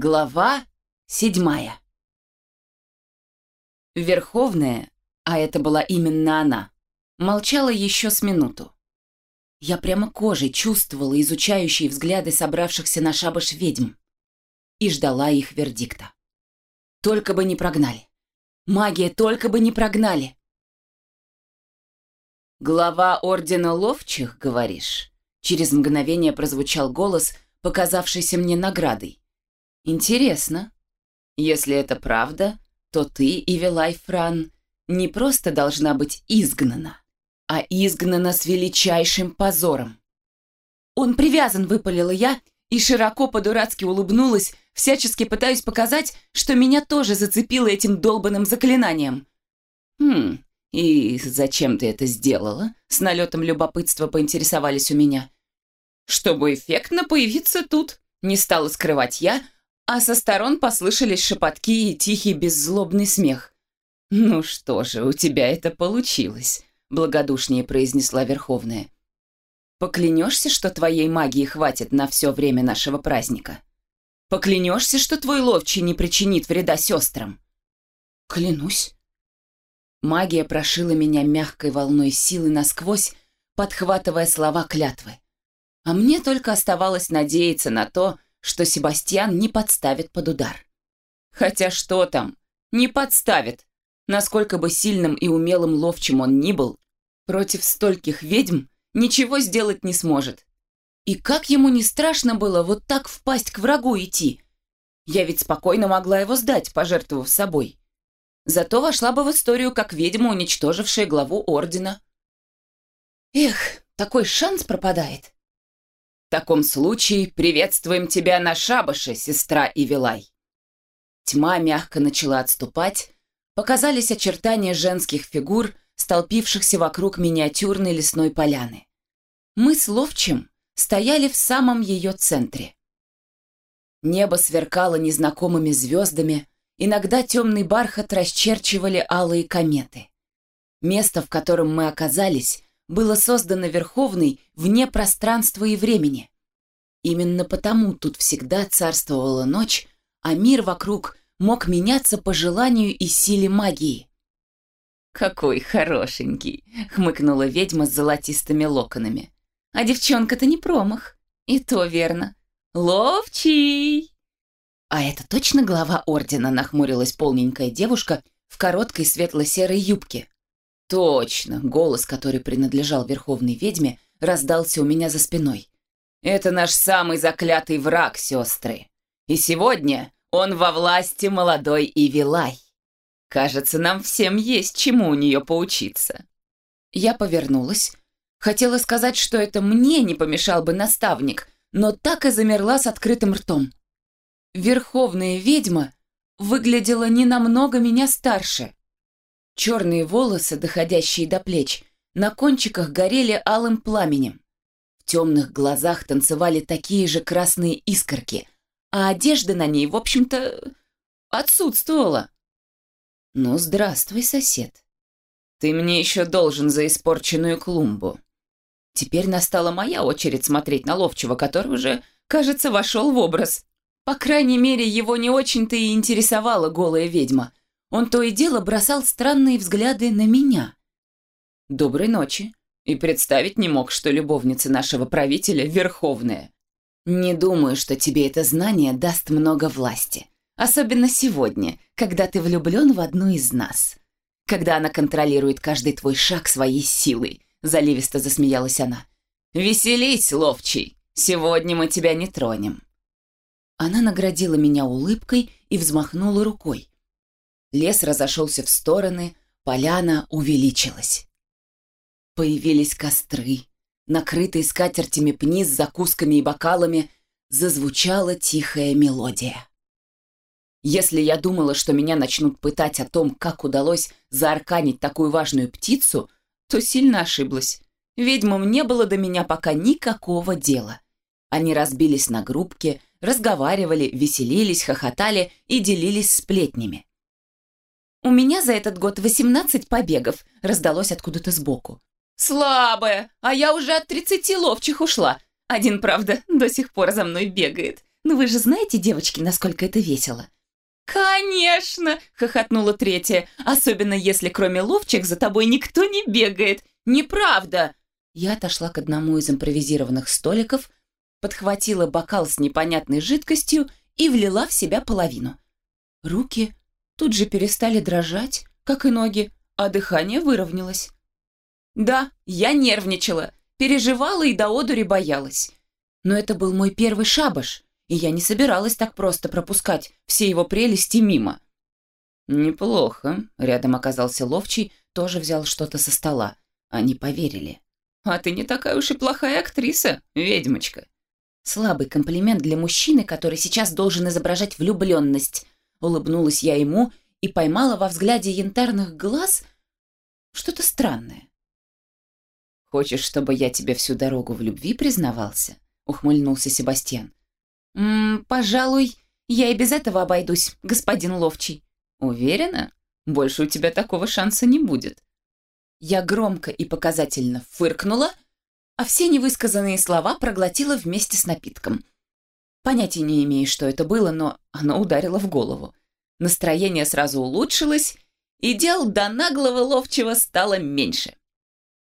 Глава седьмая Верховная, а это была именно она, молчала еще с минуту. Я прямо кожей чувствовала изучающие взгляды собравшихся на шабаш ведьм и ждала их вердикта. Только бы не прогнали. Магия только бы не прогнали. «Глава Ордена Ловчих, говоришь?» Через мгновение прозвучал голос, показавшийся мне наградой. «Интересно. Если это правда, то ты, Ивелай Фран, не просто должна быть изгнана, а изгнана с величайшим позором». «Он привязан», — выпалила я, и широко по-дурацки улыбнулась, всячески пытаюсь показать, что меня тоже зацепило этим долбанным заклинанием. «Хм, и зачем ты это сделала?» С налетом любопытства поинтересовались у меня. «Чтобы эффектно появиться тут», — не стала скрывать я, а со сторон послышались шепотки и тихий беззлобный смех. «Ну что же, у тебя это получилось», — благодушнее произнесла Верховная. «Поклянешься, что твоей магии хватит на все время нашего праздника? Поклянешься, что твой ловчий не причинит вреда сестрам?» «Клянусь». Магия прошила меня мягкой волной силы насквозь, подхватывая слова клятвы. А мне только оставалось надеяться на то, что Себастьян не подставит под удар. Хотя что там? Не подставит. Насколько бы сильным и умелым ловчим он ни был, против стольких ведьм ничего сделать не сможет. И как ему не страшно было вот так впасть к врагу идти? Я ведь спокойно могла его сдать, пожертвовав собой. Зато вошла бы в историю как ведьма, уничтожившая главу Ордена. Эх, такой шанс пропадает. В таком случае приветствуем тебя на шабаше, сестра Ивилай. Тьма мягко начала отступать, показались очертания женских фигур, столпившихся вокруг миниатюрной лесной поляны. Мы с Ловчим стояли в самом ее центре. Небо сверкало незнакомыми звездами, иногда темный бархат расчерчивали алые кометы. Место, в котором мы оказались, было создано Верховной вне пространства и времени. Именно потому тут всегда царствовала ночь, а мир вокруг мог меняться по желанию и силе магии. «Какой хорошенький!» — хмыкнула ведьма с золотистыми локонами. «А девчонка-то не промах. И то верно. Ловчий!» «А это точно глава ордена?» — нахмурилась полненькая девушка в короткой светло-серой юбке. Точно, голос, который принадлежал верховной ведьме, раздался у меня за спиной. Это наш самый заклятый враг, сестры. И сегодня он во власти молодой Ивилай. Кажется, нам всем есть чему у нее поучиться. Я повернулась. Хотела сказать, что это мне не помешал бы наставник, но так и замерла с открытым ртом. Верховная ведьма выглядела не намного меня старше. Черные волосы, доходящие до плеч, на кончиках горели алым пламенем. В темных глазах танцевали такие же красные искорки, а одежда на ней, в общем-то, отсутствовала. «Ну, здравствуй, сосед. Ты мне еще должен за испорченную клумбу». Теперь настала моя очередь смотреть на ловчего, который уже, кажется, вошел в образ. По крайней мере, его не очень-то и интересовала голая ведьма. Он то и дело бросал странные взгляды на меня. «Доброй ночи!» И представить не мог, что любовница нашего правителя верховная. Не думаю, что тебе это знание даст много власти. Особенно сегодня, когда ты влюблен в одну из нас. Когда она контролирует каждый твой шаг своей силой, заливисто засмеялась она. «Веселись, ловчий! Сегодня мы тебя не тронем!» Она наградила меня улыбкой и взмахнула рукой. Лес разошелся в стороны, поляна увеличилась. Появились костры, накрытые скатертями пни с закусками и бокалами, зазвучала тихая мелодия. Если я думала, что меня начнут пытать о том, как удалось заарканить такую важную птицу, то сильно ошиблась. Ведьмам не было до меня пока никакого дела. Они разбились на группки, разговаривали, веселились, хохотали и делились сплетнями. «У меня за этот год 18 побегов», — раздалось откуда-то сбоку. «Слабая, а я уже от 30 ловчих ушла. Один, правда, до сих пор за мной бегает. Ну вы же знаете, девочки, насколько это весело?» «Конечно!» — хохотнула третья. «Особенно если кроме ловчих за тобой никто не бегает. Неправда!» Я отошла к одному из импровизированных столиков, подхватила бокал с непонятной жидкостью и влила в себя половину. Руки тут же перестали дрожать, как и ноги, а дыхание выровнялось. Да, я нервничала, переживала и до одури боялась. Но это был мой первый шабаш, и я не собиралась так просто пропускать все его прелести мимо. «Неплохо», — рядом оказался ловчий, тоже взял что-то со стола. Они поверили. «А ты не такая уж и плохая актриса, ведьмочка». Слабый комплимент для мужчины, который сейчас должен изображать влюбленность. Улыбнулась я ему и поймала во взгляде янтарных глаз что-то странное. «Хочешь, чтобы я тебе всю дорогу в любви признавался?» — ухмыльнулся Себастьян. «М -м, «Пожалуй, я и без этого обойдусь, господин Ловчий». «Уверена? Больше у тебя такого шанса не будет». Я громко и показательно фыркнула, а все невысказанные слова проглотила вместе с напитком. Понятия не имею, что это было, но оно ударило в голову. Настроение сразу улучшилось, и дел до наглого ловчего стало меньше.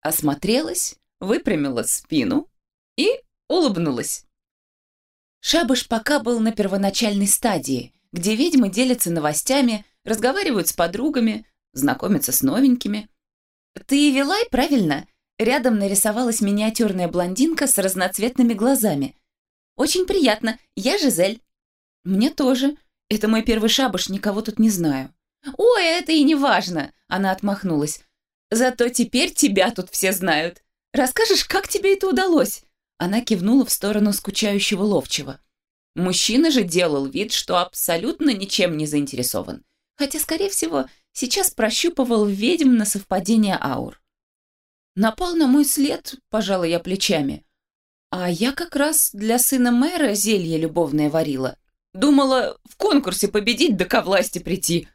Осмотрелась, выпрямила спину и улыбнулась. Шабаш пока был на первоначальной стадии, где ведьмы делятся новостями, разговаривают с подругами, знакомятся с новенькими. «Ты Вилай, правильно?» Рядом нарисовалась миниатюрная блондинка с разноцветными глазами. «Очень приятно, я Жизель». «Мне тоже. Это мой первый шабаш, никого тут не знаю». «Ой, это и не важно!» — она отмахнулась. «Зато теперь тебя тут все знают. Расскажешь, как тебе это удалось?» Она кивнула в сторону скучающего ловчего. Мужчина же делал вид, что абсолютно ничем не заинтересован. Хотя, скорее всего, сейчас прощупывал ведьм на совпадение аур. Напал на мой след, пожала я плечами. А я как раз для сына мэра зелье любовное варила. Думала в конкурсе победить да ко власти прийти.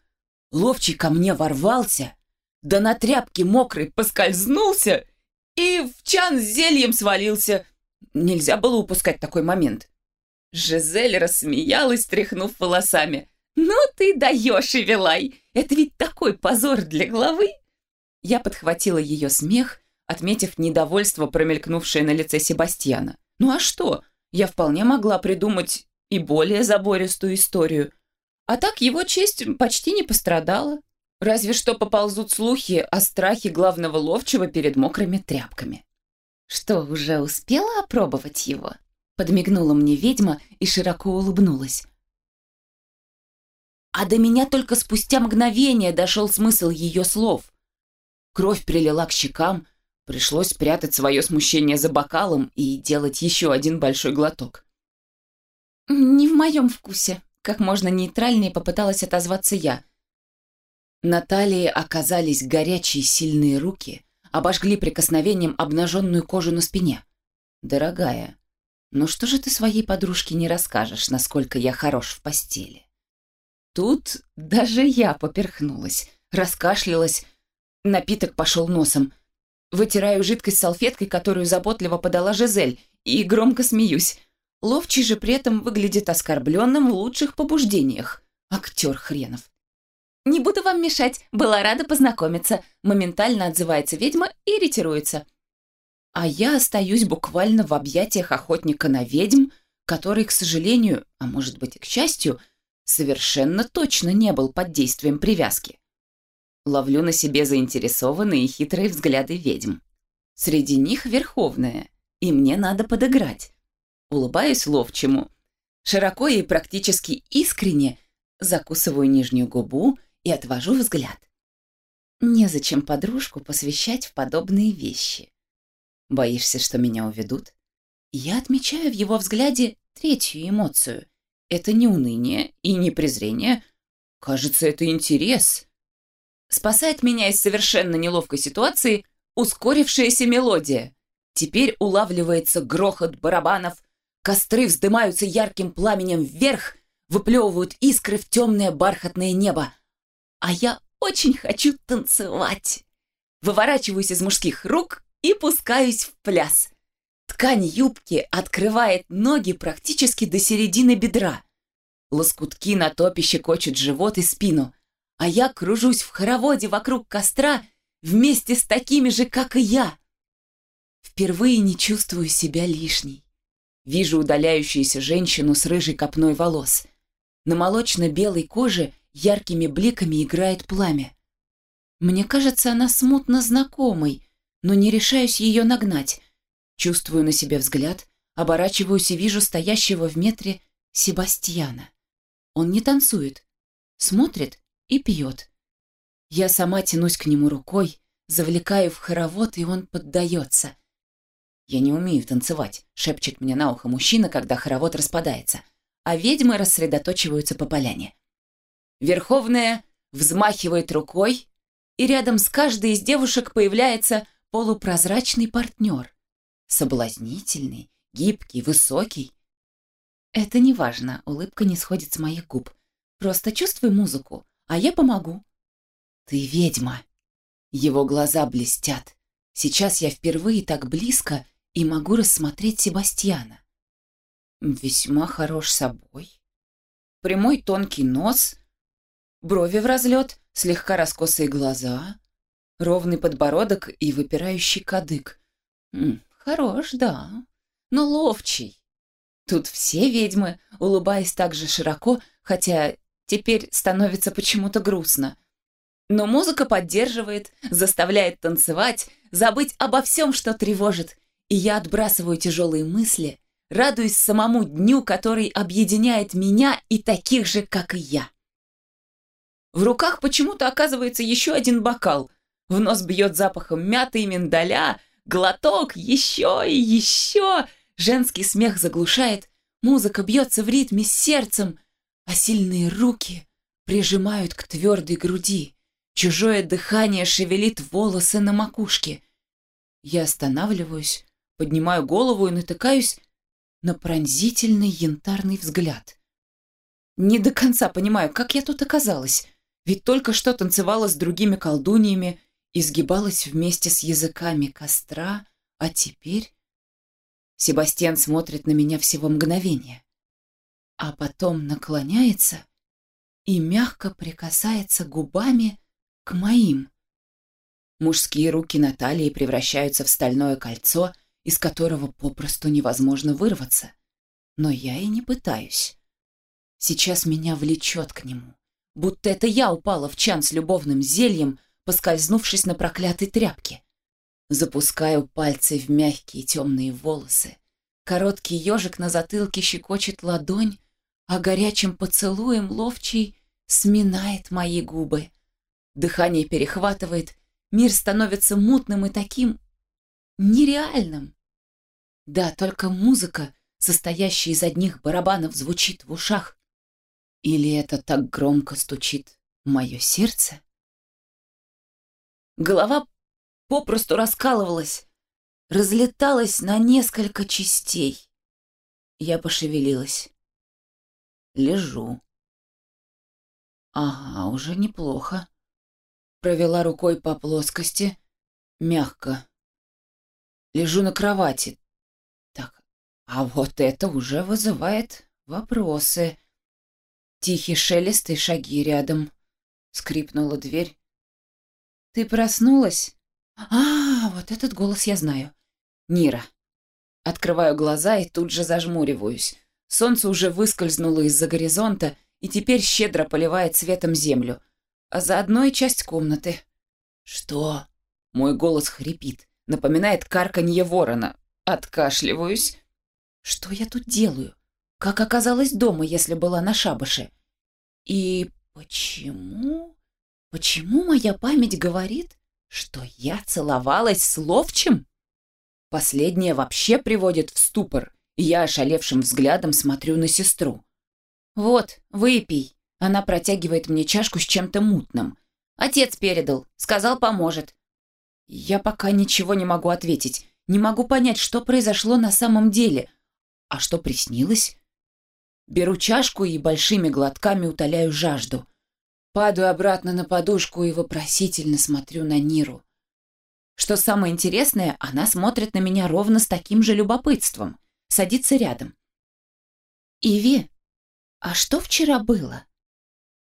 Ловчий ко мне ворвался, да на тряпке мокрой поскользнулся и в чан с зельем свалился. Нельзя было упускать такой момент. Жизель рассмеялась, тряхнув волосами. «Ну ты даешь, Ивелай! Это ведь такой позор для главы!» Я подхватила ее смех, отметив недовольство, промелькнувшее на лице Себастьяна. «Ну а что? Я вполне могла придумать и более забористую историю. А так его честь почти не пострадала. Разве что поползут слухи о страхе главного ловчего перед мокрыми тряпками. «Что, уже успела опробовать его?» Подмигнула мне ведьма и широко улыбнулась. А до меня только спустя мгновение дошел смысл ее слов. Кровь прилила к щекам, пришлось прятать свое смущение за бокалом и делать еще один большой глоток. «Не в моем вкусе», — как можно нейтральнее попыталась отозваться я. На талии оказались горячие сильные руки, обожгли прикосновением обнаженную кожу на спине. «Дорогая, ну что же ты своей подружке не расскажешь, насколько я хорош в постели?» Тут даже я поперхнулась, раскашлялась, напиток пошел носом. Вытираю жидкость салфеткой, которую заботливо подала Жизель, и громко смеюсь. Ловчий же при этом выглядит оскорбленным в лучших побуждениях. Актер хренов. «Не буду вам мешать, была рада познакомиться», моментально отзывается ведьма и ретируется. А я остаюсь буквально в объятиях охотника на ведьм, который, к сожалению, а может быть и к счастью, совершенно точно не был под действием привязки. Ловлю на себе заинтересованные и хитрые взгляды ведьм. Среди них верховная, и мне надо подыграть. Улыбаюсь ловчему. Широко и практически искренне закусываю нижнюю губу и отвожу взгляд. Незачем подружку посвящать в подобные вещи. Боишься, что меня уведут? Я отмечаю в его взгляде третью эмоцию. Это не уныние и не презрение. Кажется, это интерес. Спасает меня из совершенно неловкой ситуации ускорившаяся мелодия. Теперь улавливается грохот барабанов, костры вздымаются ярким пламенем вверх, выплевывают искры в темное бархатное небо а я очень хочу танцевать. Выворачиваюсь из мужских рук и пускаюсь в пляс. Ткань юбки открывает ноги практически до середины бедра. Лоскутки на топе щекочут живот и спину, а я кружусь в хороводе вокруг костра вместе с такими же, как и я. Впервые не чувствую себя лишней. Вижу удаляющуюся женщину с рыжей копной волос. На молочно-белой коже яркими бликами играет пламя. Мне кажется, она смутно знакомой, но не решаюсь ее нагнать. Чувствую на себе взгляд, оборачиваюсь и вижу стоящего в метре Себастьяна. Он не танцует, смотрит и пьет. Я сама тянусь к нему рукой, завлекаю в хоровод, и он поддается. «Я не умею танцевать», — шепчет мне на ухо мужчина, когда хоровод распадается, а ведьмы рассредоточиваются по поляне. Верховная взмахивает рукой, и рядом с каждой из девушек появляется полупрозрачный партнер. Соблазнительный, гибкий, высокий. Это не важно, улыбка не сходит с моих губ. Просто чувствуй музыку, а я помогу. Ты ведьма. Его глаза блестят. Сейчас я впервые так близко и могу рассмотреть Себастьяна. Весьма хорош собой. Прямой тонкий нос, брови в разлет, слегка раскосые глаза, ровный подбородок и выпирающий кадык. Хорош, да, но ловчий. Тут все ведьмы, улыбаясь так же широко, хотя теперь становится почему-то грустно. Но музыка поддерживает, заставляет танцевать, забыть обо всем, что тревожит, и я отбрасываю тяжелые мысли, радуясь самому дню, который объединяет меня и таких же, как и я. В руках почему-то оказывается еще один бокал. В нос бьет запахом мяты и миндаля, Глоток, еще и еще. Женский смех заглушает, музыка бьется в ритме с сердцем, а сильные руки прижимают к твердой груди. Чужое дыхание шевелит волосы на макушке. Я останавливаюсь, поднимаю голову и натыкаюсь на пронзительный янтарный взгляд. Не до конца понимаю, как я тут оказалась, ведь только что танцевала с другими колдуньями изгибалась вместе с языками костра, а теперь... Себастьян смотрит на меня всего мгновение, а потом наклоняется и мягко прикасается губами к моим. Мужские руки Натальи превращаются в стальное кольцо, из которого попросту невозможно вырваться. Но я и не пытаюсь. Сейчас меня влечет к нему, будто это я упала в чан с любовным зельем, поскользнувшись на проклятой тряпке. Запускаю пальцы в мягкие темные волосы. Короткий ежик на затылке щекочет ладонь, а горячим поцелуем ловчий сминает мои губы. Дыхание перехватывает, мир становится мутным и таким нереальным. Да, только музыка, состоящая из одних барабанов, звучит в ушах. Или это так громко стучит мое сердце? Голова попросту раскалывалась, разлеталась на несколько частей. Я пошевелилась. Лежу. Ага, уже неплохо. Провела рукой по плоскости, мягко. Лежу на кровати. Так, а вот это уже вызывает вопросы. Тихий шелест и шаги рядом. Скрипнула дверь. «Ты проснулась?» «А, вот этот голос я знаю. Нира». Открываю глаза и тут же зажмуриваюсь. Солнце уже выскользнуло из-за горизонта и теперь щедро поливает светом землю, а заодно и часть комнаты. «Что?» Мой голос хрипит, напоминает карканье ворона. Откашливаюсь. «Что я тут делаю? Как оказалась дома, если была на шабаше? И почему...» Почему моя память говорит, что я целовалась с ловчим? Последнее вообще приводит в ступор, я ошалевшим взглядом смотрю на сестру. «Вот, выпей». Она протягивает мне чашку с чем-то мутным. «Отец передал, сказал, поможет». Я пока ничего не могу ответить, не могу понять, что произошло на самом деле. А что приснилось? Беру чашку и большими глотками утоляю жажду. Падаю обратно на подушку и вопросительно смотрю на Ниру. Что самое интересное, она смотрит на меня ровно с таким же любопытством. Садится рядом. «Иви, а что вчера было?»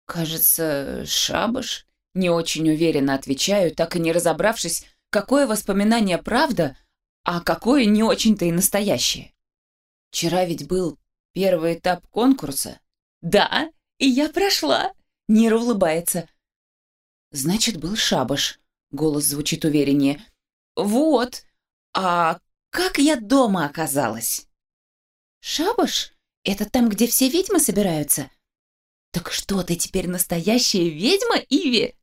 «Кажется, шабаш?» Не очень уверенно отвечаю, так и не разобравшись, какое воспоминание правда, а какое не очень-то и настоящее. Вчера ведь был первый этап конкурса. Да, и я прошла. Нира улыбается. Значит, был шабаш. Голос звучит увереннее. Вот. А как я дома оказалась? Шабаш? Это там, где все ведьмы собираются? Так что, ты теперь настоящая ведьма, Иви?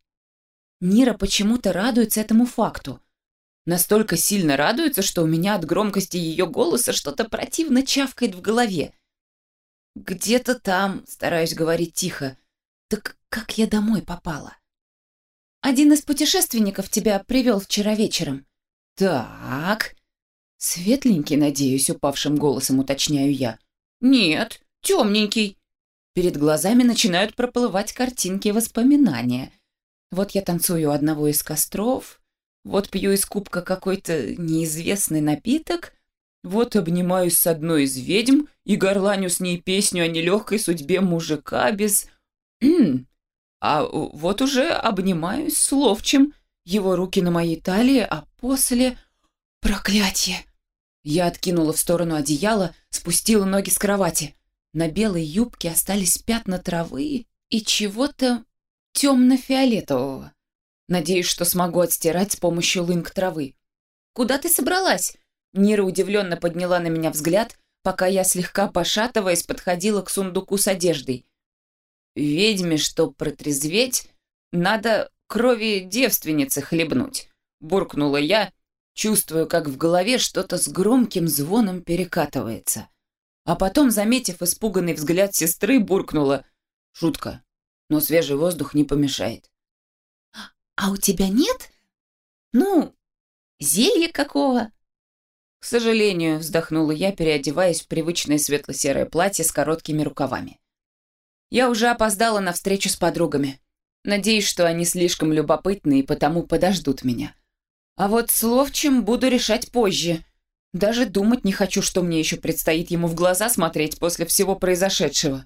Нира почему-то радуется этому факту. Настолько сильно радуется, что у меня от громкости ее голоса что-то противно чавкает в голове. «Где-то там», — стараюсь говорить тихо. «Так как я домой попала?» «Один из путешественников тебя привел вчера вечером». «Так...» «Светленький, надеюсь», — упавшим голосом уточняю я. «Нет, темненький». Перед глазами начинают проплывать картинки воспоминания. Вот я танцую у одного из костров, вот пью из кубка какой-то неизвестный напиток, вот обнимаюсь с одной из ведьм и горланю с ней песню о нелегкой судьбе мужика без... а вот уже обнимаюсь с ловчим, его руки на моей талии, а после... Проклятие! Я откинула в сторону одеяла, спустила ноги с кровати. На белой юбке остались пятна травы и чего-то темно-фиолетового. Надеюсь, что смогу отстирать с помощью лынг травы. «Куда ты собралась?» Нира удивленно подняла на меня взгляд, пока я, слегка пошатываясь, подходила к сундуку с одеждой. «Ведьме, чтоб протрезветь, надо крови девственницы хлебнуть», — буркнула я, чувствую, как в голове что-то с громким звоном перекатывается. А потом, заметив испуганный взгляд сестры, буркнула «Шутка, но свежий воздух не помешает». «А у тебя нет? Ну, зелья какого?» «К сожалению», — вздохнула я, переодеваясь в привычное светло-серое платье с короткими рукавами. «Я уже опоздала на встречу с подругами. Надеюсь, что они слишком любопытны и потому подождут меня. А вот с ловчим буду решать позже. Даже думать не хочу, что мне еще предстоит ему в глаза смотреть после всего произошедшего».